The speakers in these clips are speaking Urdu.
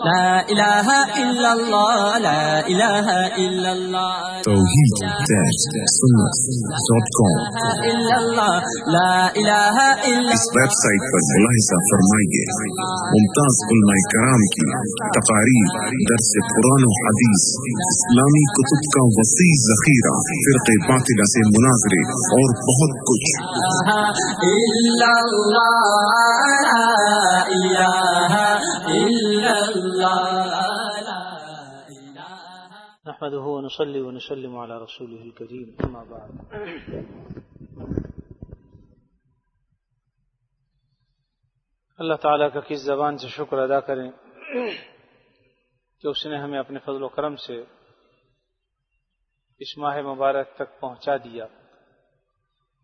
لا إله إلا الله لا إله إلا الله. توحید لا إله إلا اس ویب سائٹ پر ملاحظہ فرمائیے۔ ممتاز علماء کرام کی تقاریر درس قرآن و حدیث اسلامی کتب کا وسیع ذخیرہ فرق باطلہ سے مناظرے اور بہت کچھ۔ إلا الله نحمده ونصلي ونسلم على رسوله الكريم. أما بعد. اللہ تعالیٰ کا کس زبان سے شکر ادا کریں کہ اس نے ہمیں اپنے فضل و کرم سے اس ماہ مبارک تک پہنچا دیا۔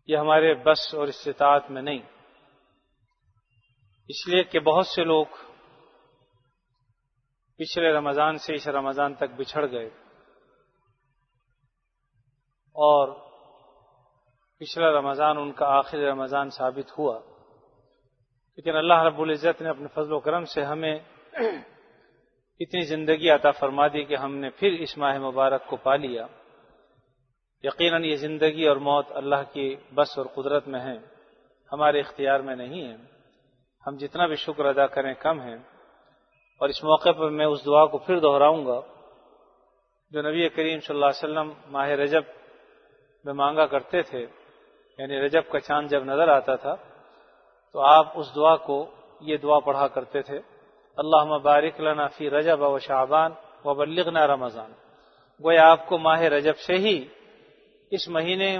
یہ ہمارے بس اور استطاعت میں نہیں۔ اس لیے کہ بہت سے لوگ پچھلے رمضان سے اس رمضان تک بچھڑ گئے۔ اور پچھلا رمضان ان کا آخری رمضان ثابت ہوا۔ لیکن اللہ رب العزت نے اپنے فضل و کرم سے ہمیں اتنی زندگی عطا فرما دی کہ ہم نے پھر اس ماہ مبارک کو پا لیا۔ یقیناً یہ زندگی اور موت اللہ کی بس اور قدرت میں ہے ہمارے اختیار میں نہیں ہے ہم جتنا بھی شکر ادا کریں کم ہے اور اس موقع پر میں اس دعا کو پھر دہراؤں گا جو نبی کریم صلی اللہ علیہ وسلم ماہ رجب میں مانگا کرتے تھے یعنی رجب کا چاند جب نظر آتا تھا، تو آپ اس دعا کو، یہ دعا پڑھا کرتے تھے اللہ مبارک لنا فی رجب و شعبان و بلغنا رمضان۔ گویا آپ کو ماہ رجب سے ہی اس مہینے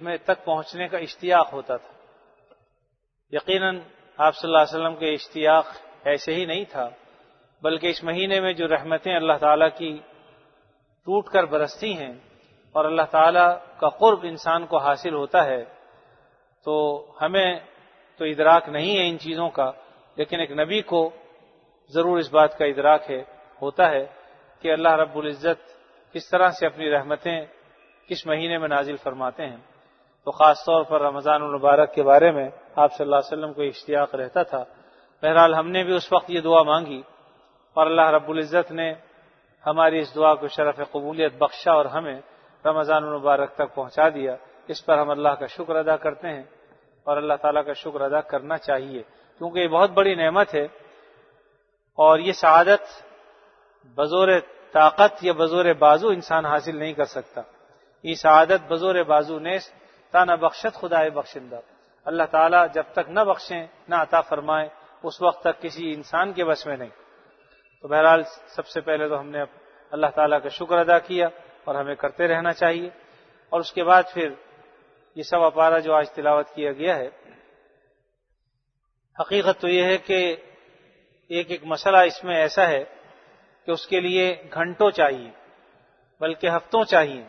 میں تک پہنچنے کا اشتیاق ہوتا تھا۔ یقیناً آپ صلی اللہ علیہ وسلم کے اشتیاق ایسے ہی نہیں تھا۔ بلکہ اس مہینے میں جو رحمتیں اللہ تعالیٰ کی ٹوٹ کر برستی ہیں اور اللہ تعالیٰ کا قرب انسان کو حاصل ہوتا ہے، تو ہمیں تو ادراک نہیں ہے ان چیزوں کا، لیکن ایک نبی کو ضرور اس بات کا ادراک ہے، ہوتا ہے کہ اللہ رب العزت کس طرح سے اپنی رحمتیں کس مہینے میں نازل فرماتے ہیں۔ تو خاص طور پر رمضان المبارک کے بارے میں آپ صلی اللہ علیہ وسلم کو اشتیاق رہتا تھا۔ بہرحال ہم نے بھی اس وقت یہ دعا مانگی اور اللہ رب العزت نے ہماری اس دعا کو شرف قبولیت بخشا اور ہمیں رمضان المبارک تک پہنچا دیا۔ اس پر ہم اللہ کا شکر ادا کرتے ہیں اور اللہ تعالیٰ کا شکر ادا کرنا چاہیے۔ کیونکہ یہ بہت بڑی نعمت ہے اور یہ سعادت بزور طاقت یا بزور بازو انسان حاصل نہیں کر سکتا۔ یہ سعادت بزور بازو نے تانا بخشت خدا بخشندہ۔ اللہ تعالیٰ جب تک نہ بخشیں، نہ عطا فرمائیں اس وقت تک کسی انسان کے بس میں نہیں۔ تو بہرحال سب سے پہلے تو ہم نے اللہ تعالیٰ کا شکر ادا کیا اور ہمیں کرتے رہنا چاہیے۔ اور اس کے بعد پھر یہ سب اپارا جو آج تلاوت کیا گیا ہے، حقیقت تو یہ ہے کہ ایک ایک مسئلہ اس میں ایسا ہے کہ اس کے لیے گھنٹوں چاہیے، بلکہ ہفتوں چاہیے۔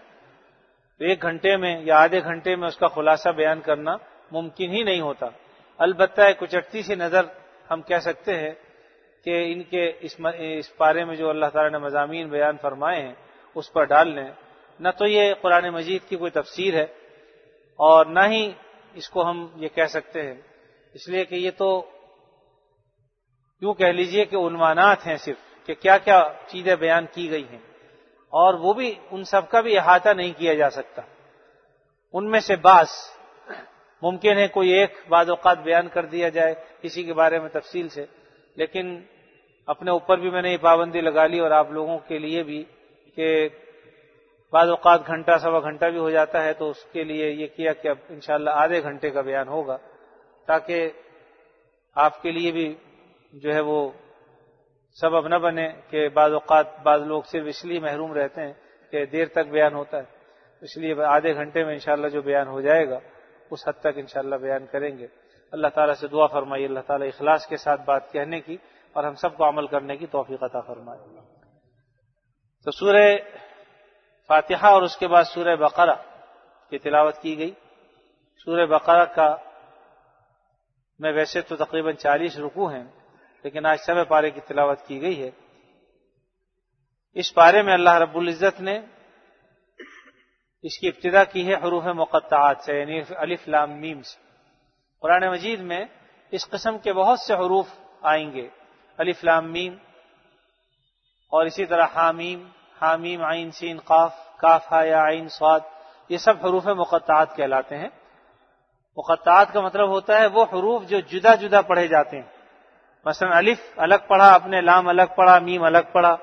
تو ایک گھنٹے میں یا آدھے گھنٹے میں اس کا خلاصہ بیان کرنا ممکن ہی نہیں ہوتا۔ البتہ ایک اچٹتی سی نظر ہم کہہ سکتے ہیں کہ ان کے اس پارے میں جو اللہ تعالی نے مضامین بیان فرمائے ہیں، اس پر ڈال لیں۔ نہ تو یہ قرآن مجید کی کوئی تفسیر ہے اور نہ ہی اس کو ہم یہ کہہ سکتے ہیں۔ اس لیے کہ یہ تو یوں کہہ لیجیے کہ عنوانات ہیں صرف کہ کیا کیا چیزیں بیان کی گئی ہیں۔ اور وہ بھی، ان سب کا بھی احاطہ نہیں کیا جا سکتا۔ ان میں سے بعض ممکن ہے کوئی ایک بعض اوقات بیان کر دیا جائے کسی کے بارے میں تفصیل سے۔ لیکن اپنے اوپر بھی میں نے یہ پابندی لگا لی اور آپ لوگوں کے لیے بھی کہ بعض اوقات گھنٹہ سوا گھنٹہ بھی ہو جاتا ہے تو اس کے لیے یہ کیا کہ اب انشاءاللہ آدھے گھنٹے کا بیان ہوگا تاکہ آپ کے لیے بھی جو ہے وہ سبب نہ بنے کہ بعض اوقات بعض لوگ صرف اس لیے محروم رہتے ہیں کہ دیر تک بیان ہوتا ہے۔ اس لیے آدھے گھنٹے میں انشاءاللہ جو بیان ہو جائے گا اس حد تک انشاءاللہ بیان کریں گے۔ اللہ تعالیٰ سے دعا فرمائی اللہ تعالیٰ اخلاص کے ساتھ بات کہنے کی اور ہم سب کو عمل کرنے کی توفیق عطا فرمائے۔ تو سورہ فاتحہ اور اس کے بعد سورہ بقرہ کی تلاوت کی گئی۔ سورہ بقرہ کا میں ویسے تو تقریباً چالیس رکو ہیں، لیکن آج سب پارے کی تلاوت کی گئی ہے۔ اس پارے میں اللہ رب العزت نے اس کی ابتدا کی ہے حروف مقطعات سے یعنی الف لام میم سے۔ قرآن مجید میں اس قسم کے بہت سے حروف آئیں گے. الف لام میم اور اسی طرح حامیم حامیم عین، سین، قاف کاف ہا یا عین سواد یہ سب حروف مقطعات کہلاتے ہیں. مقطعات کا مطلب ہوتا ہے وہ حروف جو جدا جدا پڑھے جاتے ہیں. مثلا الف الگ پڑھا اپنے، لام الگ پڑھا، میم الگ پڑھا.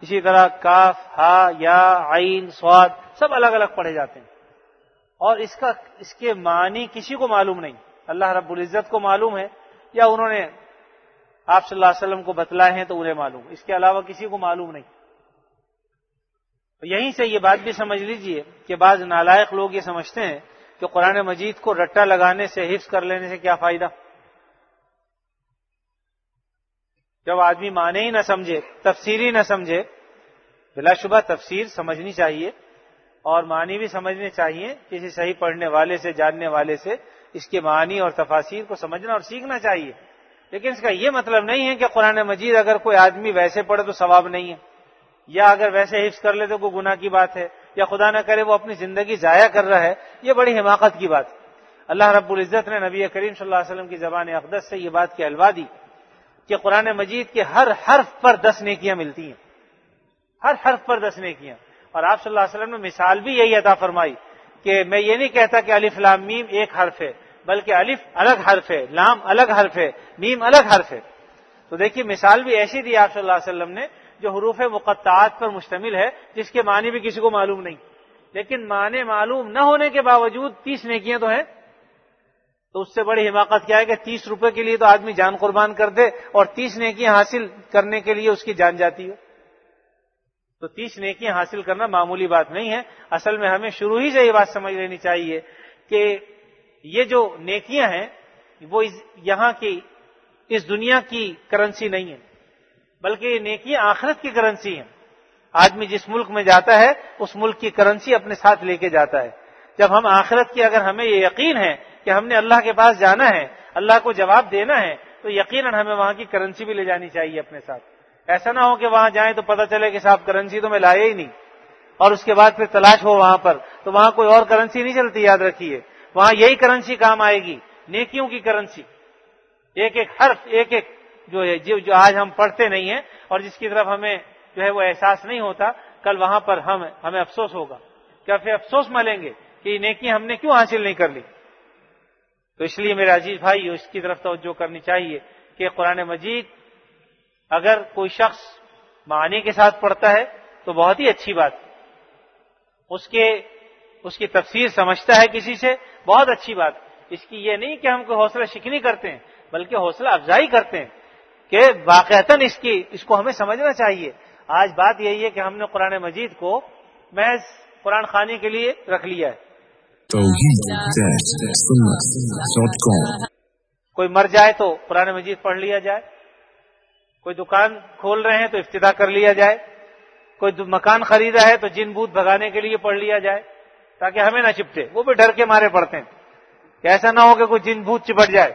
اسی طرح کاف ہا یا، عین سواد سب الگ الگ پڑھے جاتے ہیں. اور اس کا، اس کے معنی کسی کو معلوم نہیں. اللہ رب العزت کو معلوم ہے یا انہوں نے آپ صلی اللہ علیہ وسلم کو بتلائے ہیں تو انہیں معلوم اس کے علاوہ کسی کو معلوم نہیں۔ یہیں سے یہ بات بھی سمجھ لیجیے کہ بعض نالائق لوگ یہ سمجھتے ہیں کہ قرآن مجید کو رٹا لگانے سے، حفظ کر لینے سے کیا فائدہ؟ جب آدمی مانے ہی نہ سمجھے، تفسیری نہ سمجھے، بلا شبہ تفسیر سمجھنی چاہیے اور معنی بھی سمجھنے چاہیے، کسی صحیح پڑھنے والے سے، جاننے والے سے اس کے معنی اور تفاصیر کو سمجھنا اور سیکھنا چاہیے۔ لیکن اس کا یہ مطلب نہیں ہے کہ قرآن مجید اگر کوئی آدمی ویسے پڑھے تو ثواب نہیں ہے، یا اگر ویسے حفظ کر لے تو کوئی گناہ کی بات ہے، یا خدا نہ کرے وہ اپنی زندگی ضائع کر رہا ہے، یہ بڑی حماقت کی بات۔ ہے اللہ رب العزت نے نبی کریم صلی اللہ علیہ وسلم کی زبان اقدس سے یہ بات کی الوا دی کہ قرآن مجید کے ہر حرف پر دس نیکیاں ملتی ہیں۔ ہر حرف پر دس نیکیاں۔ اور آپ صلی اللہ علیہ وسلم نے مثال بھی یہی عطا فرمائی۔ کہ میں یہ نہیں کہتا کہ الف لام میم ایک حرف ہے، بلکہ الف الگ حرف ہے، لام الگ حرف ہے، میم الگ حرف ہے۔ تو دیکھیے، مثال بھی ایسی دی آپ صلی اللہ علیہ وسلم نے جو حروف مقطعات پر مشتمل ہے، جس کے معنی بھی کسی کو معلوم نہیں۔ لیکن معنی معلوم نہ ہونے کے باوجود تیس نیکیاں تو ہیں۔ تو اس سے بڑی حماقت کیا ہے کہ تیس روپے کے لیے تو آدمی جان قربان کر دے اور تیس نیکیاں حاصل کرنے کے لیے اس کی جان جاتی ہے۔ تو تیس نیکیاں حاصل کرنا معمولی بات نہیں ہے۔ اصل میں ہمیں شروع ہی سے یہ بات سمجھ لینی چاہیے کہ یہ جو نیکیاں ہیں، وہ یہاں کی، اس دنیا کی کرنسی نہیں ہے بلکہ یہ نیکیاں آخرت کی کرنسی ہیں۔ آدمی جس ملک میں جاتا ہے، اس ملک کی کرنسی اپنے ساتھ لے کے جاتا ہے۔ جب ہم آخرت کی اگر ہمیں یہ یقین ہے کہ ہم نے اللہ کے پاس جانا ہے، اللہ کو جواب دینا ہے، تو یقیناً ہمیں وہاں کی کرنسی بھی لے جانی چاہیے اپنے ساتھ۔ ایسا نہ ہو کہ وہاں جائیں تو پتہ چلے کہ صاحب کرنسی تو میں لایا ہی نہیں۔ اور اس کے بعد پھر تلاش ہو وہاں پر۔ تو وہاں کوئی اور کرنسی نہیں چلتی، یاد رکھیے۔ وہاں یہی کرنسی کام آئے گی، نیکیوں کی کرنسی۔ ایک ایک حرف، ایک ایک جو ہے، جو آج ہم پڑھتے نہیں ہیں اور جس کی طرف ہمیں جو ہے وہ احساس نہیں ہوتا، کل وہاں پر ہم، ہمیں افسوس ہوگا۔ کیا پھر افسوس ملیں گے کہ یہ نیکی ہم نے کیوں حاصل نہیں کر لی؟ تو اس لیے میرے عزیز بھائی، اس کی طرف توجہ کرنی چاہیے کہ قرآن مجید اگر کوئی شخص معنی کے ساتھ پڑھتا ہے تو بہت ہی اچھی بات اس کے اس کی تفسیر سمجھتا ہے کسی سے بہت اچھی بات اس کی یہ نہیں کہ ہم کوئی حوصلہ شکنی کرتے ہیں بلکہ حوصلہ افزائی کرتے ہیں کہ واقعتاً اس کی اس کو ہمیں سمجھنا چاہیے۔ آج بات یہی ہے کہ ہم نے قرآن مجید کو محض قرآن خانے کے لیے رکھ لیا ہے۔ کوئی مر جائے تو قرآن مجید پڑھ لیا جائے۔ کوئی دکان کھول رہے ہیں تو افتدا کر لیا جائے، کوئی مکان خریدا ہے تو جن بوت بھگانے کے لیے پڑھ لیا جائے، تاکہ ہمیں نہ چپٹے، وہ بھی ڈر کے مارے پڑتے ہیں۔ کہ ایسا نہ ہو کہ کوئی جن بوت چپٹ جائے۔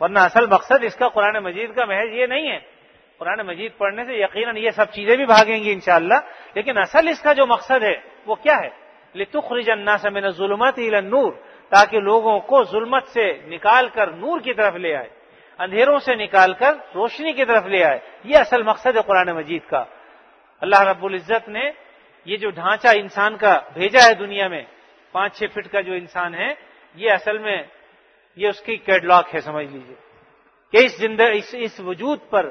ورنہ اصل مقصد اس کا قرآن مجید کا محض یہ نہیں ہے۔ قرآن مجید پڑھنے سے یقیناً یہ سب چیزیں بھی بھاگیں گی انشاءاللہ، لیکن اصل اس کا جو مقصد ہے وہ کیا ہے؟ لتخرج الناس من الظلمات الى النور، تاکہ لوگوں کو ظلمت سے نکال کر نور کی طرف لے آئے۔ اندھیروں سے نکال کر روشنی کی طرف لے آئے۔ یہ اصل مقصد ہے قرآن مجید کا۔ اللہ رب العزت نے یہ جو ڈھانچہ انسان کا بھیجا ہے دنیا میں، پانچ چھ فٹ کا جو انسان ہے، یہ اصل میں یہ اس کی کیڈلاک ہے، سمجھ لیجیے۔ کہ اس زندگی اس اس وجود پر،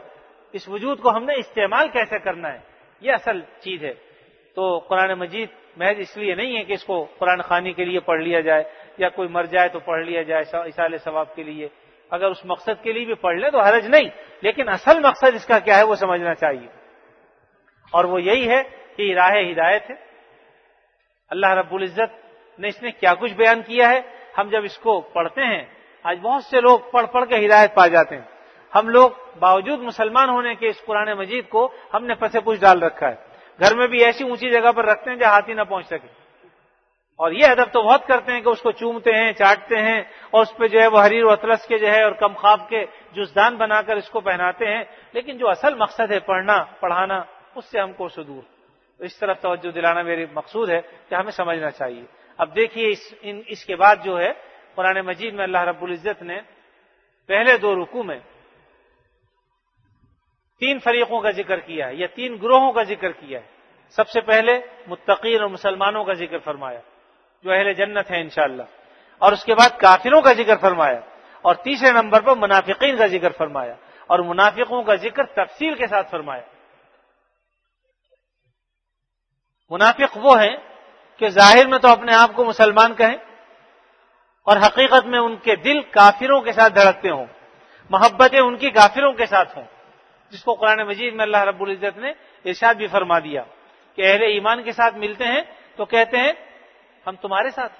اس وجود کو ہم نے استعمال کیسے کرنا ہے، یہ اصل چیز ہے۔ تو قرآن مجید محض اس لیے نہیں ہے کہ اس کو قرآن خانی کے لیے پڑھ لیا جائے یا کوئی مر جائے تو پڑھ لیا جائے اصال ثواب کے لیے۔ اگر اس مقصد کے لیے بھی پڑھ لیں تو حرج نہیں، لیکن اصل مقصد اس کا کیا ہے وہ سمجھنا چاہیے۔ اور وہ یہی ہے کہ راہ ہدایت ہے۔ اللہ رب العزت نے اس نے کیا کچھ بیان کیا ہے؟ ہم جب اس کو پڑھتے ہیں، آج بہت سے لوگ پڑھ پڑھ کے ہدایت پا جاتے ہیں۔ ہم لوگ باوجود مسلمان ہونے کے اس قرآن مجید کو ہم نے پسے پوچھ ڈال رکھا ہے۔ گھر میں بھی ایسی اونچی جگہ پر رکھتے ہیں جہاں ہاتھی نہ پہنچ سکے۔ اور یہ ادب تو بہت کرتے ہیں کہ اس کو چومتے ہیں، چاٹتے ہیں، اور اس پہ جو ہے وہ حریر و اطلس کے جو ہے اور کم خواب کے جزدان بنا کر اس کو پہناتے ہیں۔ لیکن جو اصل مقصد ہے پڑھنا، پڑھانا، اس سے ہم کو سدور اس طرف توجہ دلانا میری مقصود ہے کہ ہمیں سمجھنا چاہیے۔ اب دیکھیے اس، ان، اس کے بعد جو ہے قرآن مجید میں اللہ رب العزت نے پہلے دو رکو میں تین فریقوں کا ذکر کیا ہے یا تین گروہوں کا ذکر کیا ہے۔ سب سے پہلے متقین اور مسلمانوں کا ذکر فرمایا۔ جو اہل جنت ہے انشاءاللہ۔ اور اس کے بعد کافروں کا ذکر فرمایا۔ اور تیسرے نمبر پر منافقین کا ذکر فرمایا۔ اور منافقوں کا ذکر تفصیل کے ساتھ فرمایا۔ منافق وہ ہیں کہ ظاہر میں تو اپنے آپ کو مسلمان کہیں اور حقیقت میں ان کے دل کافروں کے ساتھ دھڑکتے ہوں۔ محبتیں ان کی کافروں کے ساتھ ہوں۔ جس کو قرآن مجید میں اللہ رب العزت نے ارشاد بھی فرما دیا کہ اہل ایمان کے ساتھ ملتے ہیں تو کہتے ہیں ہم تمہارے ساتھ۔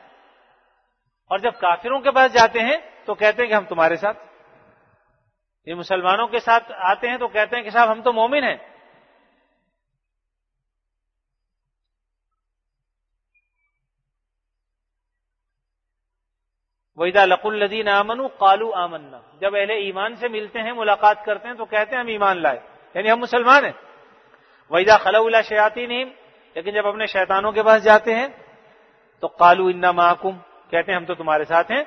اور جب کافروں کے پاس جاتے ہیں تو کہتے ہیں کہ ہم تمہارے ساتھ۔ یہ مسلمانوں کے ساتھ آتے ہیں تو کہتے ہیں کہ صاحب ہم تو مومن ہیں۔ وحیدہ لق الدین امن قالو آمنا۔ جب اہل ایمان سے ملتے ہیں، ملاقات کرتے ہیں تو کہتے ہیں ہم ایمان لائے۔ یعنی ہم مسلمان ہیں۔ وحیدہ خلا اللہ شیاتی نیم لیکن جب اپنے شیطانوں کے پاس جاتے ہیں تو قالو انا محکم کہتے ہیں ہم تو تمہارے ساتھ ہیں۔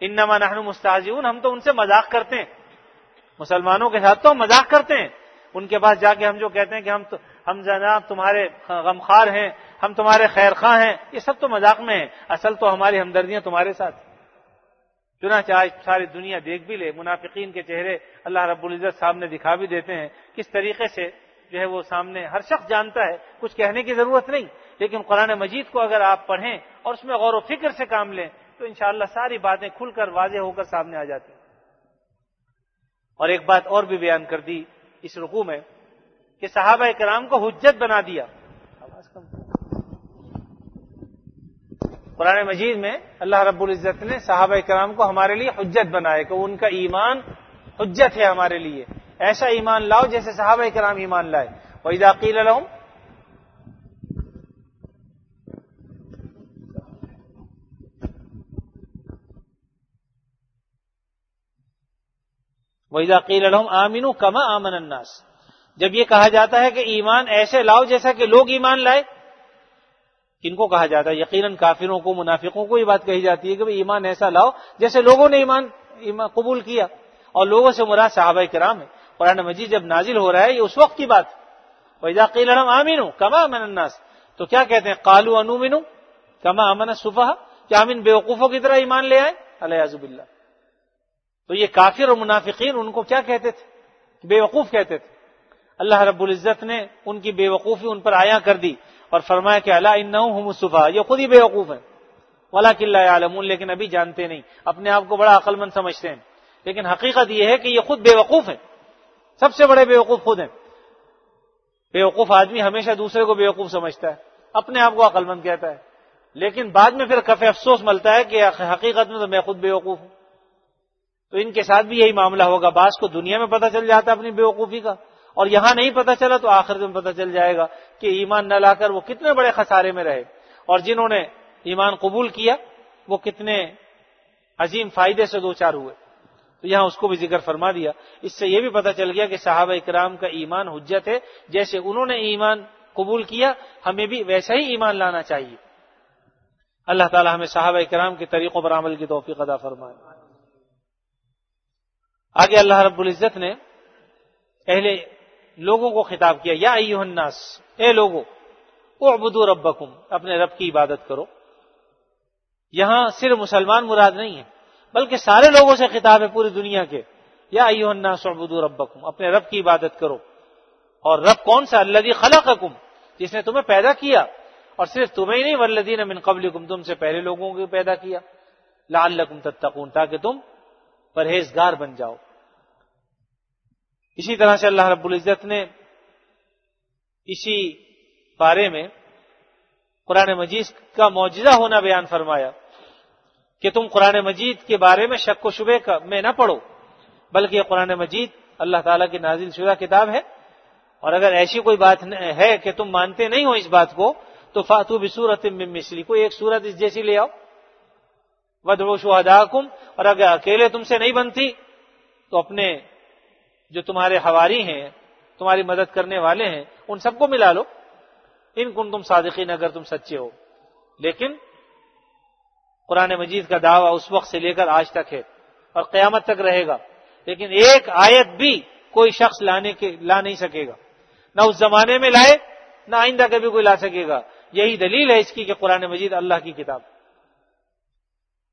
انما نحن مستعجون ہم تو ان سے مذاق کرتے ہیں۔ مسلمانوں کے ساتھ تو ہم مذاق کرتے ہیں۔ ان کے پاس جا کے ہم جو کہتے ہیں کہ ہم ہم جناب تمہارے غمخوار ہیں، ہم تمہارے خیر خواہ ہیں، یہ سب تو مذاق میں ہیں۔ اصل تو ہماری ہمدردیاں تمہارے ساتھ۔ چنانچہ آج ساری دنیا دیکھ بھی لے، منافقین کے چہرے اللہ رب العزت سامنے دکھا بھی دیتے ہیں۔ کس طریقے سے جو ہے وہ سامنے ہر شخص جانتا ہے، کچھ کہنے کی ضرورت نہیں۔ لیکن قرآن مجید کو اگر آپ پڑھیں اور اس میں غور و فکر سے کام لیں، تو انشاءاللہ ساری باتیں کھل کر واضح ہو کر سامنے آ جاتی ہیں۔ اور ایک بات اور بھی بیان کر دی اس رکوع میں کہ صحابہ کرام کو حجت بنا دیا۔ قرآن مجید میں اللہ رب العزت نے صحابہ کرام کو ہمارے لیے حجت بنائے کہ ان کا ایمان حجت ہے ہمارے لیے۔ ایسا ایمان لاؤ جیسے صحابہ کرام ایمان لائے۔ وہی عقیل الحم وہی عقیل الحم آمین کما آمن الناس جب یہ کہا جاتا ہے کہ ایمان ایسے لاؤ جیسا کہ لوگ ایمان لائے، کن کو کہا جاتا ہے؟ یقیناً کافروں کو، منافقوں کو یہ بات کہی جاتی ہے کہ ایمان ایسا لاؤ جیسے لوگوں نے ایمان ایمان قبول کیا اور لوگوں سے مراد صحابہ کرام ہے قرآن مجید جب نازل ہو رہا ہے، یہ اس وقت کی بات ویزاقی لڑم آمین کما امن الناس تو کیا کہتے ہیں؟ کالو انومن کما امن صفحہ کیا امین بیوقوفوں کی طرح ایمان لے آئے؟ علیہ اللہ تو یہ کافر اور منافقین ان کو کیا کہتے تھے؟ بے وقوف کہتے تھے۔ اللہ رب العزت نے ان کی بے وقوفی ان پر آیا کر دی اور فرمایا کہ اللہ ان صفا یہ خود ہی بے وقوف ہے ولا کلّہ عالم لیکن ابھی جانتے نہیں۔ اپنے آپ کو بڑا عقل مند سمجھتے ہیں۔ لیکن حقیقت یہ ہے کہ یہ خود بے وقوف ہے سب سے بڑے بے وقوف خود ہیں۔ بے وقوف آدمی ہمیشہ دوسرے کو بے وقوف سمجھتا ہے۔ اپنے آپ کو عقل مند کہتا ہے۔ لیکن بعد میں پھر کفے افسوس ملتا ہے کہ حقیقت میں تو میں خود بے وقوف ہوں۔ تو ان کے ساتھ بھی یہی معاملہ ہوگا۔ بعض کو دنیا میں پتہ چل جاتا اپنی بے وقوفی کا، اور یہاں نہیں پتہ چلا تو آخر میں پتہ چل جائے گا کہ ایمان نہ لا کر وہ کتنے بڑے خسارے میں رہے۔ اور جنہوں نے ایمان قبول کیا، وہ کتنے عظیم فائدے سے دو چار ہوئے۔ تو یہاں اس کو بھی ذکر فرما دیا۔ اس سے یہ بھی پتہ چل گیا کہ صحابہ اکرام کا ایمان حجت ہے۔ جیسے انہوں نے ایمان قبول کیا، ہمیں بھی ویسا ہی ایمان لانا چاہیے۔ اللہ تعالی ہمیں صحابہ اکرام کے طریقوں پر عمل کی توفیق ادا فرمائے۔ آگے اللہ رب العزت نے اہل لوگوں کو خطاب کیا، یا ایوہ الناس، اے لوگوں اعبدو ربکم، اپنے رب کی عبادت کرو۔ یہاں صرف مسلمان مراد نہیں ہے، بلکہ سارے لوگوں سے خطاب ہے پوری دنیا کے۔ یا ایوہ الناس، اعبدو ربکم، اپنے رب کی عبادت کرو۔ اور رب کون سا؟ اللہ خلقکم، جس نے تمہیں پیدا کیا۔ اور صرف تمہیں ہی نہیں، والذین من قبلکم، تم سے پہلے لوگوں کو پیدا کیا۔ لعلکم تتقون، تاکہ تم پرہیزگار بن جاؤ۔ اسی طرح سے اللہ رب العزت نے اسی بارے میں قرآن مجید کا معجزہ ہونا بیان فرمایا کہ تم قرآن مجید کے بارے میں شک و شبے کا میں نہ پڑھو، بلکہ یہ قرآن مجید اللہ تعالیٰ کی نازل شدہ کتاب ہے۔ اور اگر ایسی کوئی بات ہے کہ تم مانتے نہیں ہو اس بات کو، تو فاتو بھی مسلی کو ایک سورت اس جیسی لے آؤ۔ ود و اور اگر اکیلے تم سے نہیں بنتی، تو اپنے جو تمہارے ہواری ہیں، تمہاری مدد کرنے والے ہیں، ان سب کو ملا لو۔ ان کن تم صادقین، اگر تم سچے ہو۔ لیکن قرآن مجید کا دعویٰ اس وقت سے لے کر آج تک ہے اور قیامت تک رہے گا۔ لیکن ایک آیت بھی کوئی شخص لانے کے، لا نہیں سکے گا۔ نہ اس زمانے میں لائے، نہ آئندہ کبھی کوئی لا سکے گا۔ یہی دلیل ہے اس کی کہ قرآن مجید اللہ کی کتاب۔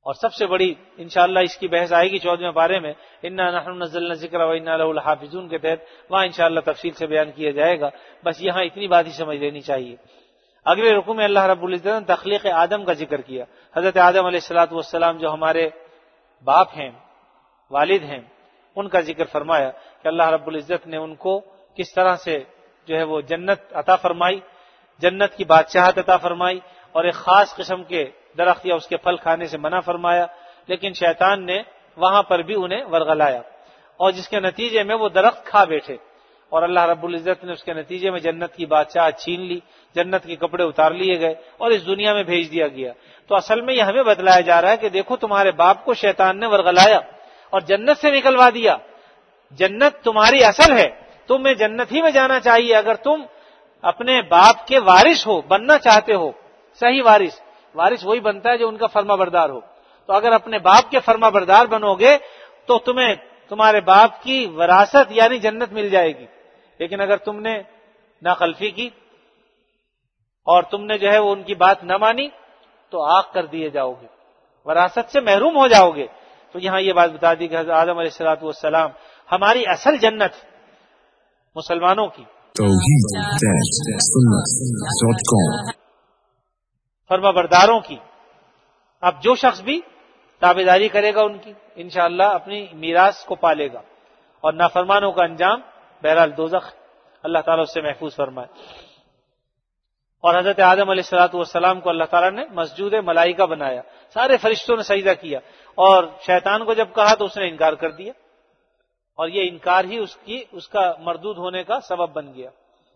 اور سب سے بڑی انشاءاللہ اس کی بحث آئے گی چودہ بارے میں نزل ذکر و الحافظون کے تحت وہاں انشاءاللہ تفصیل سے بیان کیا جائے گا۔ بس یہاں اتنی بات ہی سمجھ لینی چاہیے۔ اگلے رقو میں اللہ رب العزت نے تخلیق آدم کا ذکر کیا۔ حضرت آدم علیہ السلاۃ والسلام جو ہمارے باپ ہیں، والد ہیں، ان کا ذکر فرمایا کہ اللہ رب العزت نے ان کو کس طرح سے جو ہے وہ جنت عطا فرمائی، جنت کی بادشاہت عطا فرمائی اور ایک خاص قسم کے درخت یا اس کے پھل کھانے سے منع فرمایا، لیکن شیطان نے وہاں پر بھی انہیں ورگلایا اور جس کے نتیجے میں وہ درخت کھا بیٹھے۔ اور اللہ رب العزت نے اس کے نتیجے میں جنت کی بادشاہ چھین لی، جنت کے کپڑے اتار لیے گئے اور اس دنیا میں بھیج دیا گیا۔ تو اصل میں یہ ہمیں بتلایا جا رہا ہے کہ دیکھو تمہارے باپ کو شیطان نے ورگلایا اور جنت سے نکلوا دیا۔ جنت تمہاری اصل ہے تمہیں جنت ہی میں جانا چاہیے۔ اگر تم اپنے باپ کے وارث ہو، بننا چاہتے ہو، صحیح وارث وارث وہی بنتا ہے جو ان کا فرما بردار ہو۔ تو اگر اپنے باپ کے فرما بردار بنو گے، تو تمہیں تمہارے باپ کی وراثت یعنی جنت مل جائے گی۔ لیکن اگر تم نے ناقلفی کی اور تم نے جو ہے وہ ان کی بات نہ مانی، تو آگ کر دیے جاؤ گے۔ وراثت سے محروم ہو جاؤ گے۔ تو یہاں یہ بات بتا دی کہ حضرت آدم علیہ السلاۃ والسلام ہماری اصل جنت مسلمانوں کی۔ فرما برداروں کی۔ اب جو شخص بھی تابے داری کرے گا ان کی، انشاءاللہ اپنی میراث کو پالے گا۔ اور نافرمانوں کا انجام بہرحال دوزخ اللہ تعالیٰ اس سے محفوظ فرمائے۔ اور حضرت آدم علیہ السلاۃ والسلام کو اللہ تعالیٰ نے مسجود ملائی کا بنایا۔ سارے فرشتوں نے سجدہ کیا۔ اور شیطان کو جب کہا تو اس نے انکار کر دیا۔ اور یہ انکار ہی اس کی، اس کا مردود ہونے کا سبب بن گیا۔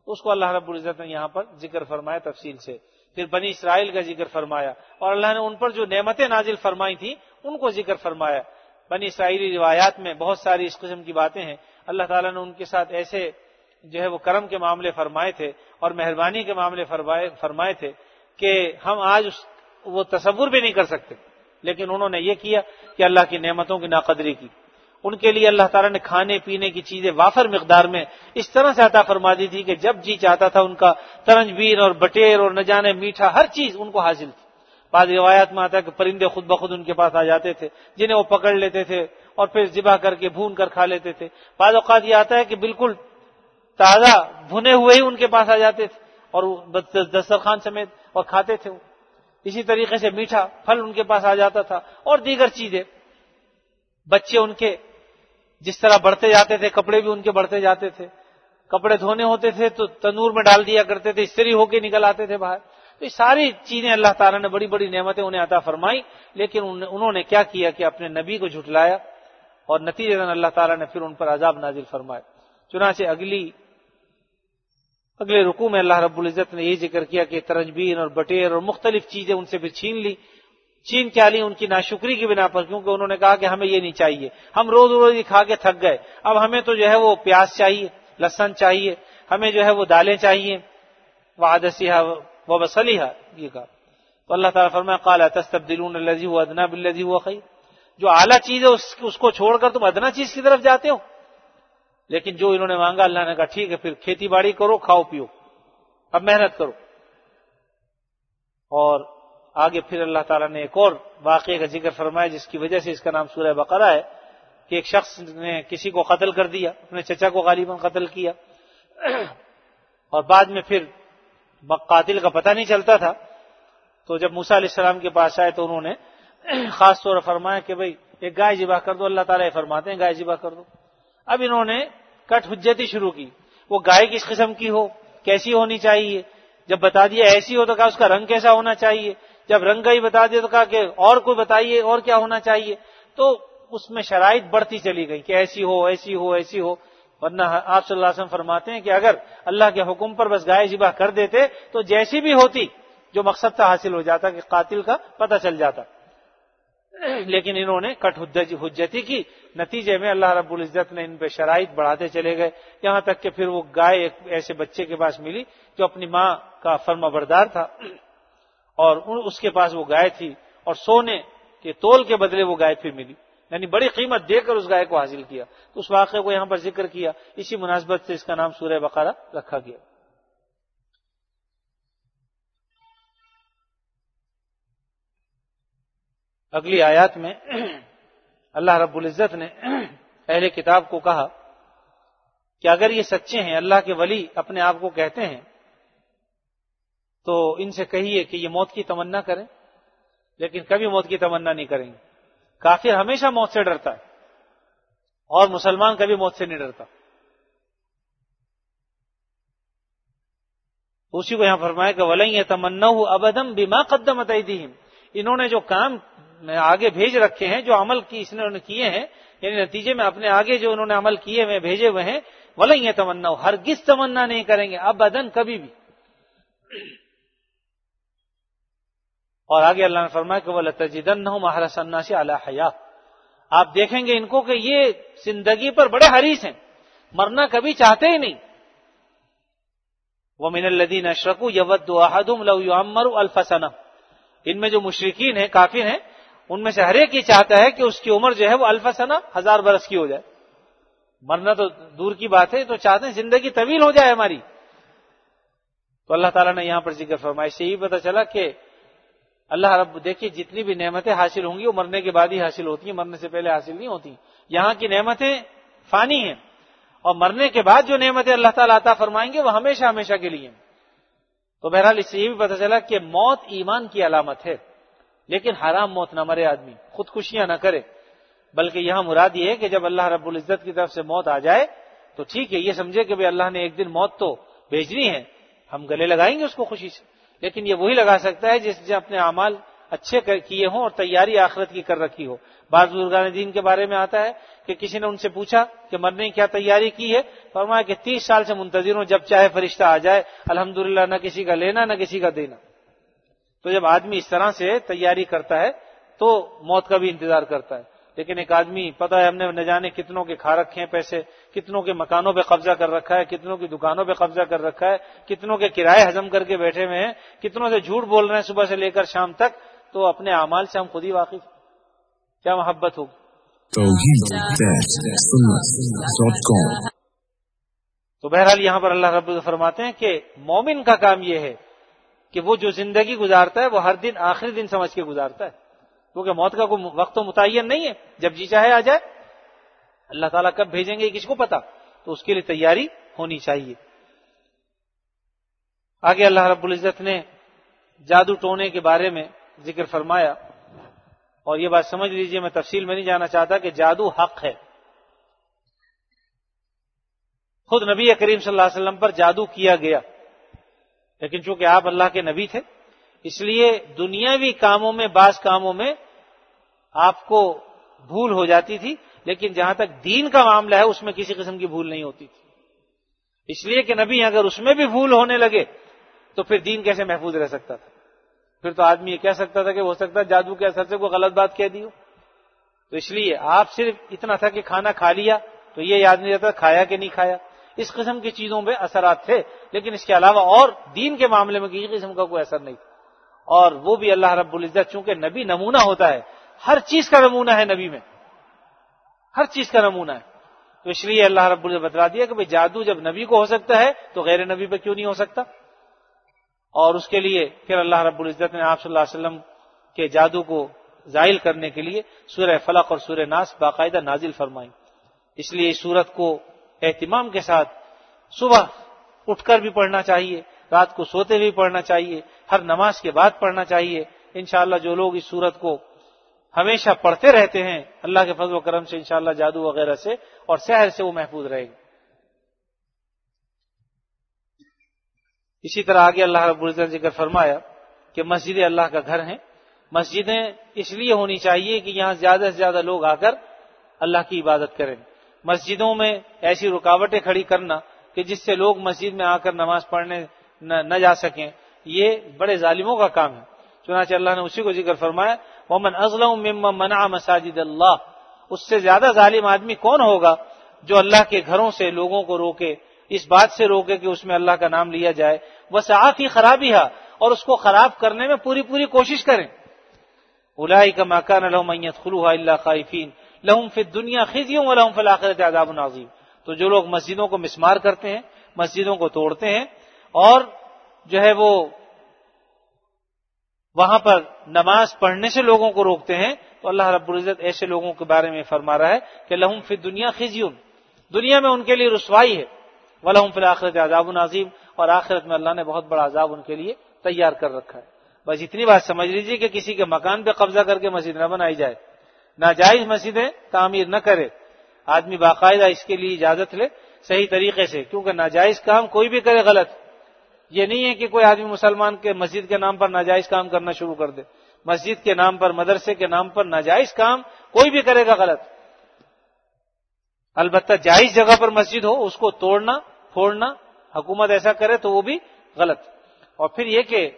اس کو اللہ رب العزت نے یہاں پر ذکر فرمایا تفصیل سے۔ پھر بنی اسرائیل کا ذکر فرمایا اور اللہ نے ان پر جو نعمتیں نازل فرمائی تھیں، ان کو ذکر فرمایا۔ بنی اسرائیلی روایات میں بہت ساری اس قسم کی باتیں ہیں۔ اللہ تعالیٰ نے ان کے ساتھ ایسے جو ہے وہ کرم کے معاملے فرمائے تھے اور مہربانی کے معاملے فرمائے تھے کہ ہم آج وہ تصور بھی نہیں کر سکتے۔ لیکن انہوں نے یہ کیا کہ اللہ کی نعمتوں کی ناقدری کی۔ ان کے لیے اللہ تعالیٰ نے کھانے پینے کی چیزیں وافر مقدار میں اس طرح سے عطا فرما دی تھی کہ جب جی چاہتا تھا ان کا ترنجبین اور بٹیر اور نہ جانے میٹھا ہر چیز ان کو حاصل تھی۔ بعض روایات میں آتا ہے کہ پرندے خود بخود ان کے پاس آ جاتے تھے، جنہیں وہ پکڑ لیتے تھے اور پھر ذبح کر کے بھون کر کھا لیتے تھے۔ بعض اوقات یہ آتا ہے کہ بالکل تازہ بھنے ہوئے ہی ان کے پاس آ جاتے تھے اور دسترخوان سمیت اور کھاتے تھے وہ۔ اسی طریقے سے میٹھا پھل ان کے پاس آ جاتا تھا اور دیگر چیزیں۔ بچے ان کے جس طرح بڑھتے جاتے تھے، کپڑے بھی ان کے بڑھتے جاتے تھے۔ کپڑے دھونے ہوتے تھے تو تنور میں ڈال دیا کرتے تھے، استری ہو کے نکل آتے تھے باہر۔ تو یہ ساری چیزیں اللہ تعالیٰ نے بڑی بڑی نعمتیں انہیں عطا فرمائی لیکن انہوں نے کیا کیا کہ اپنے نبی کو جھٹلایا اور نتیجے اللہ تعالیٰ نے پھر ان پر عذاب نازل فرمائے۔ چنانچہ اگلی اگلے رکوع میں اللہ رب العزت نے یہ ذکر کیا کہ ترجبین اور بٹیر اور مختلف چیزیں ان سے پھر چھین لی۔ چین کیا لی ان کی ناشکری کی بنا پر کیونکہ انہوں نے کہا کہ ہمیں یہ نہیں چاہیے۔ ہم روز روز کھا کے تھک گئے۔ اب ہمیں تو جو ہے وہ پیاز چاہیے لسن چاہیے، ہمیں جو ہے وہ دالیں چاہیے۔ وہ آدسیہ وہ بسلیحا یہ کہا۔ تو اللہ تعالیٰ فرما کالا تستبدلون الزی ہوا ادنا بلزی ہوا خی جو اعلیٰ چیز ہے اس کو چھوڑ کر تم ادنا چیز کی طرف جاتے ہو۔ لیکن جو انہوں نے مانگا، اللہ نے کہا، ٹھیک ہے، پھر کھیتی باڑی کرو، کھاؤ، پیو۔ اب محنت کرو۔ اور آگے پھر اللہ تعالیٰ نے ایک اور واقعے کا ذکر فرمایا جس کی وجہ سے اس کا نام سورہ بقرہ ہے کہ ایک شخص نے کسی کو قتل کر دیا، اپنے چچا کو غالباً قتل کیا۔ اور بعد میں پھر قاتل کا پتہ نہیں چلتا تھا۔ تو جب موسا علیہ السلام کے پاس آئے تو انہوں نے خاص طور پر فرمایا کہ بھائی، ایک گائے ذبح کر دو، اللہ تعالیٰ فرماتے ہیں گائے ذبح کر دو۔ اب انہوں نے کٹ حجتی شروع کی۔ وہ گائے کس قسم کی ہو؟ کیسی ہونی چاہیے؟ جب بتا دیا ایسی ہو تو کہا اس کا رنگ کیسا ہونا چاہیے؟ جب رنگ ہی بتا دیا تو کہا کہ اور کوئی بتائیے، اور کیا ہونا چاہیے؟ تو اس میں شرائط بڑھتی چلی گئی کہ ایسی ہو ایسی ہو ایسی ہو۔ ورنہ آپ صلی اللہ علیہ وسلم فرماتے ہیں کہ اگر اللہ کے حکم پر بس گائے ذبح کر دیتے تو جیسی بھی ہوتی، جو مقصد تھا حاصل ہو جاتا کہ قاتل کا پتہ چل جاتا۔ لیکن انہوں نے کٹ حجتی کی۔ نتیجے میں اللہ رب العزت نے ان پہ شرائط بڑھاتے چلے گئے۔ یہاں تک کہ پھر وہ گائے ایک ایسے بچے کے پاس ملی جو اپنی ماں کا فرما بردار تھا۔ اور اس کے پاس وہ گائے تھی اور سونے کے تول کے بدلے وہ گائے پھر ملی۔ یعنی بڑی قیمت دے کر اس گائے کو حاصل کیا۔ تو اس واقعے کو یہاں پر ذکر کیا۔ اسی مناسبت سے اس کا نام سورہ بقرہ رکھا گیا۔ اگلی آیات میں اللہ رب العزت نے اہل کتاب کو کہا کہ اگر یہ سچے ہیں، اللہ کے ولی اپنے آپ کو کہتے ہیں تو ان سے کہیے کہ یہ موت کی تمنا کریں، لیکن کبھی موت کی تمنا نہیں کریں گے۔ کافر ہمیشہ موت سے ڈرتا ہے، اور مسلمان کبھی موت سے نہیں ڈرتا۔ اسی کو یہاں فرمایا کہ ولیں تمنا ابدم بیما قدم انہوں نے جو کام آگے بھیج رکھے ہیں، جو عمل کی اس نے کیے ہیں یعنی نتیجے میں اپنے آگے جو انہوں نے عمل کیے ہوئے، بھیجے ہوئے ہیں ولیں یہ تمنا ہرگز تمنا نہیں کریں گے اب کبھی بھی۔ اور آگے اللہ نے فرمایا کہ وہ لتجدن نہ مہارا سناسی حیا آپ دیکھیں گے ان کو کہ یہ زندگی پر بڑے حریث ہیں۔ مرنا کبھی چاہتے ہی نہیں۔ وہ من الدین اشرکو یود احدم الفسن ان میں جو مشرقین ہیں، کافر ہیں، ان میں سے ہر ایک یہ چاہتا ہے کہ اس کی عمر جو ہے وہ الفسنا ہزار برس کی ہو جائے۔ مرنا تو دور کی بات ہے، تو چاہتے ہیں زندگی طویل ہو جائے ہماری۔ تو اللہ تعالیٰ نے یہاں پر ذکر فرمایا سے یہی پتا چلا کہ اللہ رب دیکھیے جتنی بھی نعمتیں حاصل ہوں گی وہ مرنے کے بعد ہی حاصل ہوتی ہیں، مرنے سے پہلے حاصل نہیں ہوتی۔ یہاں کی نعمتیں فانی ہیں۔ اور مرنے کے بعد جو نعمتیں اللہ تعالیٰ عطا فرمائیں گے وہ ہمیشہ ہمیشہ کے لیے تو بہرحال اس سے یہ بھی پتہ چلا کہ موت ایمان کی علامت ہے۔ لیکن حرام موت نہ مرے آدمی، خودکشیاں نہ کرے۔ بلکہ یہاں مراد یہ ہے کہ جب اللہ رب العزت کی طرف سے موت آ جائے، تو ٹھیک ہے، یہ سمجھے کہ بھائی اللہ نے ایک دن موت تو بھیجنی ہے، ہم گلے لگائیں گے اس کو خوشی سے۔ لیکن یہ وہی لگا سکتا ہے جس نے اپنے اعمال اچھے کیے ہوں اور تیاری آخرت کی کر رکھی ہو۔ بعض بزرگان دین کے بارے میں آتا ہے کہ کسی نے ان سے پوچھا کہ مرنے کی کیا تیاری کی ہے؟ فرمایا کہ تیس سال سے منتظر ہوں، جب چاہے فرشتہ آ جائے الحمد نہ کسی کا لینا، نہ کسی کا دینا۔ تو جب آدمی اس طرح سے تیاری کرتا ہے، تو موت کا بھی انتظار کرتا ہے۔ لیکن ایک آدمی پتا ہے ہم نے نہ جانے کتنوں کے کھا رکھے ہیں پیسے کتنوں کے مکانوں پہ قبضہ کر رکھا ہے کتنوں کی دکانوں پہ قبضہ کر رکھا ہے کتنوں کے کرائے ہزم کر کے بیٹھے ہوئے ہیں کتنوں سے جھوٹ بول رہے ہیں صبح سے لے کر شام تک تو اپنے اعمال سے ہم خود ہی واقف کیا محبت ہوگی؟ تو بہرحال یہاں پر اللہ رب فرماتے ہیں کہ مومن کا کام یہ ہے کہ وہ جو زندگی گزارتا ہے وہ ہر دن آخری دن سمجھ کے گزارتا ہے۔ کیونکہ موت کا کوئی وقت تو متعین نہیں ہے۔ جب جی چاہے آ جائے، اللہ تعالیٰ کب بھیجیں گے کس کو پتا؟ تو اس کے لیے تیاری ہونی چاہیے۔ آگے اللہ رب العزت نے جادو ٹونے کے بارے میں ذکر فرمایا۔ اور یہ بات سمجھ لیجیے، میں تفصیل میں نہیں جانا چاہتا کہ جادو حق ہے۔ خود نبی کریم صلی اللہ علیہ وسلم پر جادو کیا گیا۔ لیکن چونکہ آپ اللہ کے نبی تھے، اس لیے دنیاوی کاموں میں، بعض کاموں میں آپ کو بھول ہو جاتی تھی، لیکن جہاں تک دین کا معاملہ ہے، اس میں کسی قسم کی بھول نہیں ہوتی تھی۔ اس لیے کہ نبی اگر اس میں بھی بھول ہونے لگے، تو پھر دین کیسے محفوظ رہ سکتا تھا؟ پھر تو آدمی یہ کہہ سکتا تھا کہ ہو سکتا ہے جادو کے اثر سے کوئی غلط بات کہہ دی ہو تو اس لیے آپ صرف اتنا تھا کہ کھانا کھا لیا، تو یہ یاد نہیں رہتا کھایا کہ نہیں کھایا۔ اس قسم کی چیزوں پہ اثرات تھے، لیکن اس کے علاوہ اور دین کے معاملے میں کسی قسم کا کوئی اثر نہیں۔ تھا اور وہ بھی اللہ رب العزت، چونکہ نبی نمونہ ہوتا ہے ہر چیز کا نمونہ ہے نبی میں۔ ہر چیز کا نمونہ ہے۔ تو اس لیے اللہ رب العزت بتلا دیا کہ جادو جب نبی کو ہو سکتا ہے تو غیر نبی پہ کیوں نہیں ہو سکتا؟ اور اس کے لیے پھر اللہ رب العزت نے آپ صلی اللہ علیہ وسلم کے جادو کو زائل کرنے کے لیے سورہ فلق اور سورہ ناس باقاعدہ نازل فرمائی۔ اس لیے اس سورت کو اہتمام کے ساتھ صبح اٹھ کر بھی پڑھنا چاہیے، رات کو سوتے ہوئے پڑھنا چاہیے، ہر نماز کے بعد پڑھنا چاہیے۔ انشاءاللہ جو لوگ اس سورت کو ہمیشہ پڑھتے رہتے ہیں۔ اللہ کے فضل و کرم سے انشاءاللہ جادو وغیرہ سے اور شہر سے وہ محفوظ رہے گا۔ اسی طرح آگے اللہ رب العزت ذکر فرمایا کہ مسجد اللہ کا گھر ہیں۔ مسجدیں اس لیے ہونی چاہیے کہ یہاں زیادہ سے زیادہ لوگ آ کر اللہ کی عبادت کریں۔ مسجدوں میں ایسی رکاوٹیں کھڑی کرنا کہ جس سے لوگ مسجد میں آ کر نماز پڑھنے نہ جا سکیں، یہ بڑے ظالموں کا کام ہے۔ چنانچہ اللہ نے اسی کو ذکر فرمایا ومن ازلم منع مساجد اللہ۔ اس سے زیادہ ظالم آدمی کون ہوگا جو اللہ کے گھروں سے لوگوں کو روکے، اس بات سے روکے کہ اس میں اللہ کا نام لیا جائے۔ وہ صاف ہی خرابی ہے اور اس کو خراب کرنے میں پوری پوری کوشش کریں۔ الائی کا مکان الحمت خلوہ اللہ خائفین۔ لہم فی دنیا خزیوں لہم فی الآخرت عذاب نازیم تو جو لوگ مسجدوں کو مسمار کرتے ہیں، مسجدوں کو توڑتے ہیں، اور جو ہے وہ وہاں پر نماز پڑھنے سے لوگوں کو روکتے ہیں، تو اللہ رب العزت ایسے لوگوں کے بارے میں فرما رہا ہے کہ لہم فی دنیا خزیون۔ دنیا میں ان کے لیے رسوائی ہے۔ وہ لہم فی الآخرت عذاب نازیم اور آخرت میں اللہ نے بہت بڑا عذاب ان کے لیے تیار کر رکھا ہے۔ بس اتنی بات سمجھ لیجیے کہ کسی کے مکان پہ قبضہ کر کے مسجد نہ بنائی جائے۔ ناجائز مسجدیں تعمیر نہ کرے۔ آدمی باقاعدہ اس کے لیے اجازت لے صحیح طریقے سے۔ کیونکہ ناجائز کام کوئی بھی کرے غلط۔ یہ نہیں ہے کہ کوئی آدمی مسلمان کے مسجد کے نام پر ناجائز کام کرنا شروع کر دے۔ مسجد کے نام پر، مدرسے کے نام پر ناجائز کام کوئی بھی کرے گا غلط۔ البتہ جائز جگہ پر مسجد ہو، اس کو توڑنا، پھوڑنا، حکومت ایسا کرے تو وہ بھی غلط۔ اور پھر یہ کہ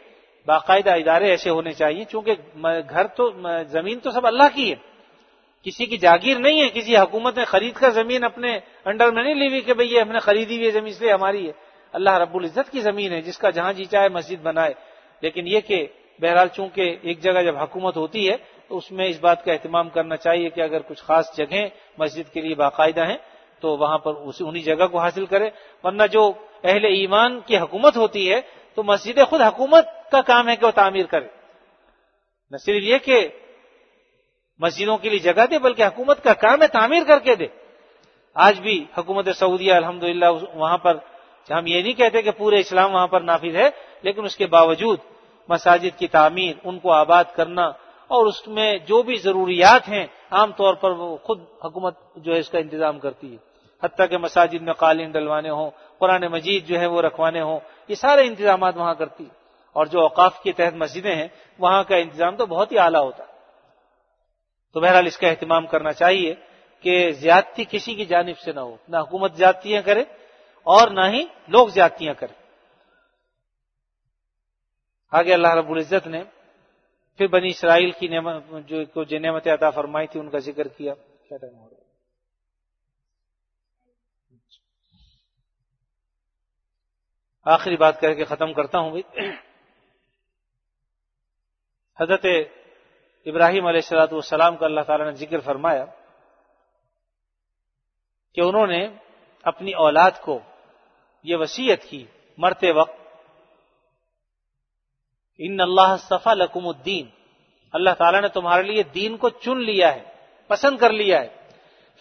باقاعدہ ادارے ایسے ہونے چاہیے، چونکہ گھر تو، زمین تو سب اللہ کی ہے۔ کسی کی جاگیر نہیں ہے، کسی حکومت نے خرید کر زمین اپنے انڈر میں نہیں لی ہوئی کہ بھئی یہ ہم نے خریدی ہوئی زمین، اس لیے ہماری ہے۔ اللہ رب العزت کی زمین ہے، جس کا جہاں جی چاہے مسجد بنائے۔ لیکن یہ کہ بہرحال چونکہ ایک جگہ جب حکومت ہوتی ہے، تو اس میں اس بات کا اہتمام کرنا چاہیے کہ اگر کچھ خاص جگہیں مسجد کے لیے باقاعدہ ہیں، تو وہاں پر انہی جگہ کو حاصل کرے ورنہ جو اہل ایمان کی حکومت ہوتی ہے، تو مسجد خود حکومت کا کام ہے کہ وہ تعمیر کرے۔ نہ صرف یہ کہ مسجدوں کے لیے جگہ دے، بلکہ حکومت کا کام ہے تعمیر کر کے دے۔ آج بھی حکومت سعودیہ الحمد وہاں پر ہم یہ نہیں کہتے کہ پورے اسلام وہاں پر نافذ ہے، لیکن اس کے باوجود مساجد کی تعمیر، ان کو آباد کرنا اور اس میں جو بھی ضروریات ہیں، عام طور پر وہ خود حکومت جو ہے اس کا انتظام کرتی ہے۔ حتیٰ کہ مساجد میں قالین ڈلوانے ہوں، قرآن مجید جو ہے وہ رکھوانے ہوں، یہ سارے انتظامات وہاں کرتی ہے۔ اور جو اوقاف کے تحت مسجدیں ہیں، وہاں کا انتظام تو بہت ہی اعلیٰ ہوتا تو بہرحال اس کا اہتمام کرنا چاہیے کہ زیادتی کسی کی جانب سے نہ ہو، نہ حکومت زیادتیاں کرے اور نہ ہی لوگ زیادتیاں کریں۔ آگے اللہ رب العزت نے پھر بنی اسرائیل کی نعمت جو نعمت عطا فرمائی تھی، ان کا ذکر کیا۔ کیا ٹائم ہو رہا آخری بات کر کے ختم کرتا ہوں بھائی۔ حضرت ابراہیم علیہ السلاۃ والسلام کا اللہ تعالی نے ذکر فرمایا کہ انہوں نے اپنی اولاد کو یہ وسیعت کی مرتے وقت، ان اللہ صفا لکم الدین اللہ تعالیٰ نے تمہارے لیے دین کو چن لیا ہے، پسند کر لیا ہے۔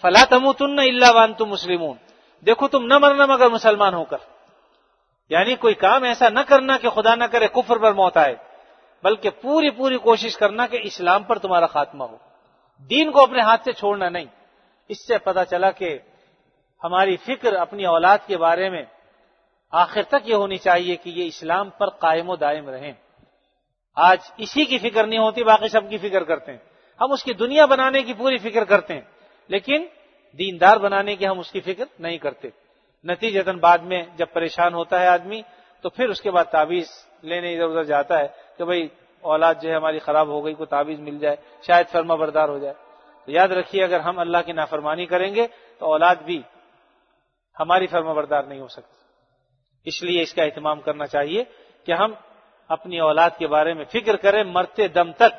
فلا تم تن اللہ وان تم مسلم دیکھو تم نہ مرنا مگر مسلمان ہو کر۔ یعنی کوئی کام ایسا نہ کرنا کہ خدا نہ کرے کفر پر موت آئے، بلکہ پوری پوری کوشش کرنا کہ اسلام پر تمہارا خاتمہ ہو۔ دین کو اپنے ہاتھ سے چھوڑنا نہیں۔ اس سے پتا چلا کہ ہماری فکر اپنی اولاد کے بارے میں آخر تک یہ ہونی چاہیے کہ یہ اسلام پر قائم و دائم رہیں۔ آج اسی کی فکر نہیں ہوتی، باقی سب کی فکر کرتے ہیں۔ ہم اس کی دنیا بنانے کی پوری فکر کرتے ہیں، لیکن دیندار بنانے کی ہم اس کی فکر نہیں کرتے۔ نتیجتاً بعد میں جب پریشان ہوتا ہے آدمی، تو پھر اس کے بعد تعویذ لینے ادھر ادھر جاتا ہے کہ بھائی، اولاد جو ہے ہماری خراب ہو گئی کو تعویذ مل جائے، شاید فرما بردار ہو جائے۔ تو یاد رکھیے، اگر ہم اللہ کی نافرمانی کریں گے، تو اولاد بھی ہماری فرما بردار نہیں ہو سکتی۔ اس لیے اس کا اہتمام کرنا چاہیے کہ ہم اپنی اولاد کے بارے میں فکر کریں مرتے دم تک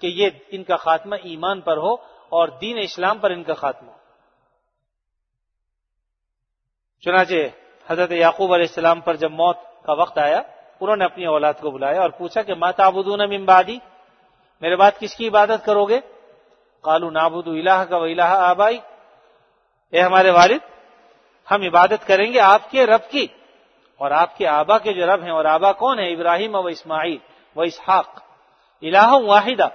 کہ یہ ان کا خاتمہ ایمان پر ہو اور دین اسلام پر ان کا خاتمہ ہو۔ چنانچہ حضرت یعقوب علیہ السلام پر جب موت کا وقت آیا، انہوں نے اپنی اولاد کو بلایا اور پوچھا کہ ماتا ابود ممبادی میرے بعد کس کی عبادت کرو گے؟ کالو نابود الہ کا وہ الہ آبائی اے ہمارے والد، ہم عبادت کریں گے آپ کے رب کی۔ اور آپ کے آبا کے جو رب ہیں اور آبا کون ہے ابراہیم و اسماعیل و اسحاق. الہ واحدہ.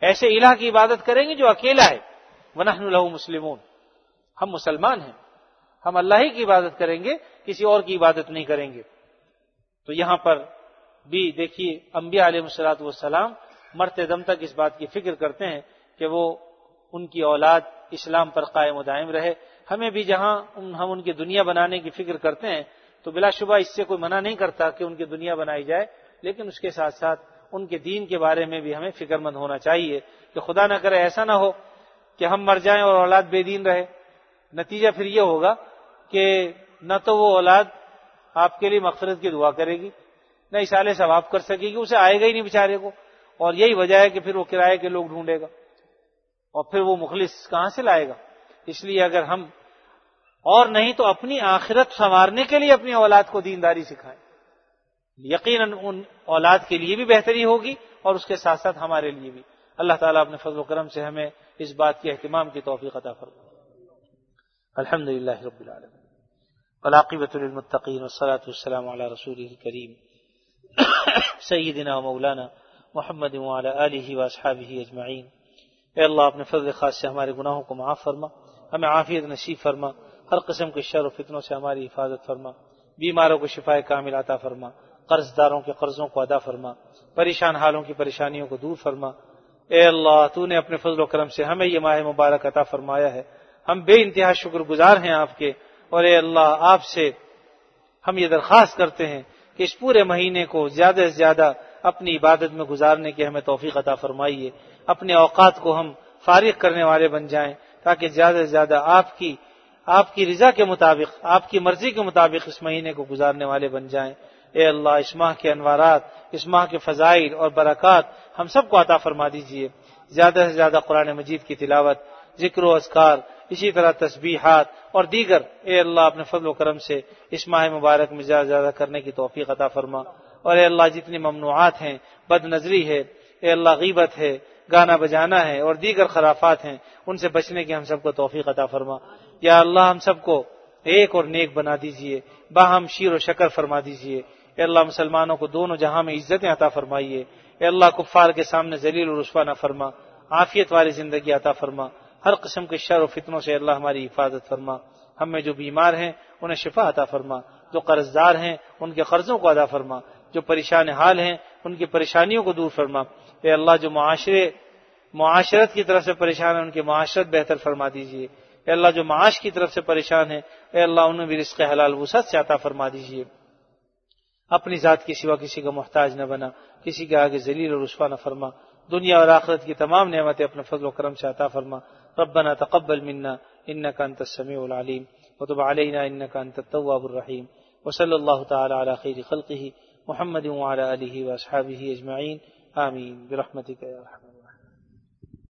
ایسے الہ کی عبادت کریں گے جو اکیلا ہے. ونحن له مسلمون. ہم مسلمان ہیں. ہم اللہ ہی کی عبادت کریں گے، کسی اور کی عبادت نہیں کریں گے. تو یہاں پر بھی دیکھیے، انبیاء علیہ مسلاط والسلام مرتے دم تک اس بات کی فکر کرتے ہیں کہ وہ ان کی اولاد اسلام پر قائم و دائم رہے. ہمیں بھی جہاں ہم ان کی دنیا بنانے کی فکر کرتے ہیں تو بلا شبہ اس سے کوئی منع نہیں کرتا کہ ان کی دنیا بنائی جائے، لیکن اس کے ساتھ ساتھ ان کے دین کے بارے میں بھی ہمیں فکر مند ہونا چاہیے کہ خدا نہ کرے ایسا نہ ہو کہ ہم مر جائیں اور اولاد بے دین رہے۔ نتیجہ پھر یہ ہوگا کہ نہ تو وہ اولاد آپ کے لیے مغفرت کی دعا کرے گی، نہ اشارے ثواب کر سکے گی، اسے آئے گا ہی نہیں بیچارے کو۔ اور یہی وجہ ہے کہ پھر وہ کرائے کے لوگ ڈھونڈے گا۔ اور پھر وہ مخلص کہاں سے لائے گا؟ اس لیے اگر ہم اور نہیں تو اپنی آخرت سنوارنے کے لیے اپنی اولاد کو دینداری سکھائیں یقیناً ان اولاد کے لیے بھی بہتری ہوگی اور اس کے ساتھ ساتھ ہمارے لیے بھی۔ اللہ تعالیٰ اپنے فضل و کرم سے ہمیں اس بات کے اہتمام کی توفیق عطا فرمائے۔ الحمد للہ رب العالمین۔ ولاقبۃ المطقین والصلاة والسلام علی رسول کریم سیدنا و مولانا محمد وعلی آلہ واصحابہ اجمعین۔ اے اللہ اپنے فضل خاص سے ہمارے گناہوں کو معاف فرما، ہمیں عافیت نصیب فرما۔ ہر قسم کے شر و فتنوں سے ہماری حفاظت فرما، بیماروں کو شفا کامل عطا فرما قرض داروں کے قرضوں کو ادا فرما، پریشان حالوں کی پریشانیوں کو دور فرما۔ اے اللہ، تو نے اپنے فضل و کرم سے ہمیں یہ ماہ مبارک عطا فرمایا ہے۔ ہم بے انتہا شکر گزار ہیں آپ کے۔ اور اے اللہ، آپ سے ہم یہ درخواست کرتے ہیں کہ اس پورے مہینے کو زیادہ سے زیادہ اپنی عبادت میں گزارنے کی ہمیں توفیق عطا فرمائیے۔ اپنے اوقات کو ہم فارغ کرنے والے بن جائیں تاکہ زیادہ سے زیادہ آپ کی آپ کی رضا کے مطابق، آپ کی مرضی کے مطابق اس مہینے کو گزارنے والے بن جائیں۔ اے اللہ، اس ماہ کے انوارات، اس ماہ کے فضائل اور برکات ہم سب کو عطا فرما دیجیے زیادہ سے زیادہ قرآن مجید کی تلاوت، ذکر و اذکار، اسی طرح تسبیحات اور دیگر۔ اے اللہ، اپنے فضل و کرم سے اس ماہ مبارک میں زیادہ زیادہ کرنے کی توفیق عطا فرما۔ اور اے اللہ، جتنی ممنوعات ہیں بد نظری ہے۔ اے اللہ، غیبت ہے۔ گانا بجانا ہے اور دیگر خرافات ہیں، ان سے بچنے کی ہم سب کو توفیق عطا فرما۔ یا اللہ، ہم سب کو ایک اور نیک بنا دیجیے، باہم شیر و شکر فرما دیجیے۔ اے اللہ، مسلمانوں کو دونوں جہاں میں عزتیں عطا فرمائیے۔ اے اللہ، کفار کے سامنے ذلیل و رسوا نہ فرما۔ عافیت والی زندگی عطا فرما۔ ہر قسم کے شر و فتنوں سے اللہ ہماری حفاظت فرما۔ ہم میں جو بیمار ہیں، انہیں شفا عطا فرما۔ جو قرض دار ہیں، ان کے قرضوں کو ادا فرما۔ جو پریشان حال ہیں، ان کی پریشانیوں کو دور فرما۔ اے اللہ جو معاشرے معاشرت کی طرف سے پریشان ہیں، ان کی معاشرت بہتر فرما دیجیے اے اللہ جو معاش کی طرف سے پریشان ہے اے اللہ انہیں بھی رزق حلال وسعت سے عطا فرما دیجیے اپنی ذات کے سوا کسی کا محتاج نہ بنا، کسی کے آگے ذلیل اور رسوا نہ فرما۔ دنیا اور آخرت کی تمام نعمتیں اپنے فضل و کرم سے عطا فرما۔ ربنا تقبل منا انك انت السميع العليم وتب علينا انك انت التواب الرحيم وصلى الله تعالى على خير خلقه محمد وعلى اله واصحابه اجمعين آمین برحمتك يا رحمن